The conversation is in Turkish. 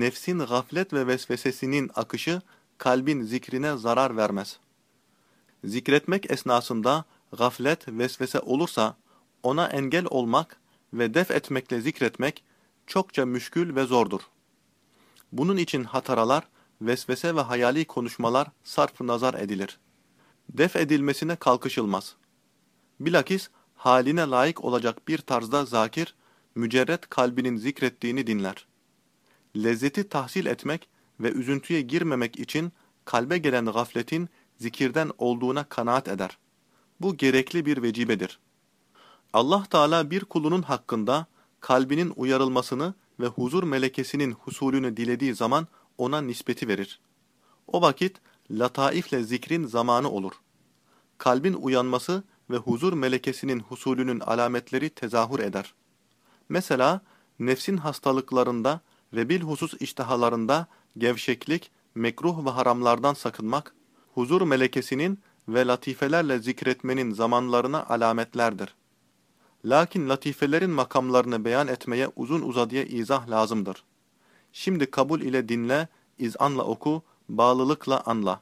nefsin gaflet ve vesvesesinin akışı kalbin zikrine zarar vermez. Zikretmek esnasında gaflet, vesvese olursa ona engel olmak ve def etmekle zikretmek çokça müşkül ve zordur. Bunun için hataralar, vesvese ve hayali konuşmalar sarf nazar edilir. Def edilmesine kalkışılmaz. Bilakis haline layık olacak bir tarzda zakir, mücerret kalbinin zikrettiğini dinler. Lezzeti tahsil etmek ve üzüntüye girmemek için kalbe gelen gafletin zikirden olduğuna kanaat eder. Bu gerekli bir vecibedir. Allah Teala bir kulunun hakkında kalbinin uyarılmasını ve huzur melekesinin husulünü dilediği zaman ona nispeti verir. O vakit lataifle zikrin zamanı olur. Kalbin uyanması ve huzur melekesinin husulünün alametleri tezahür eder. Mesela nefsin hastalıklarında ve bilhusus iştihalarında gevşeklik, mekruh ve haramlardan sakınmak, huzur melekesinin ve latifelerle zikretmenin zamanlarına alametlerdir. Lakin latifelerin makamlarını beyan etmeye uzun uzadıya izah lazımdır. Şimdi kabul ile dinle, izanla oku, bağlılıkla anla.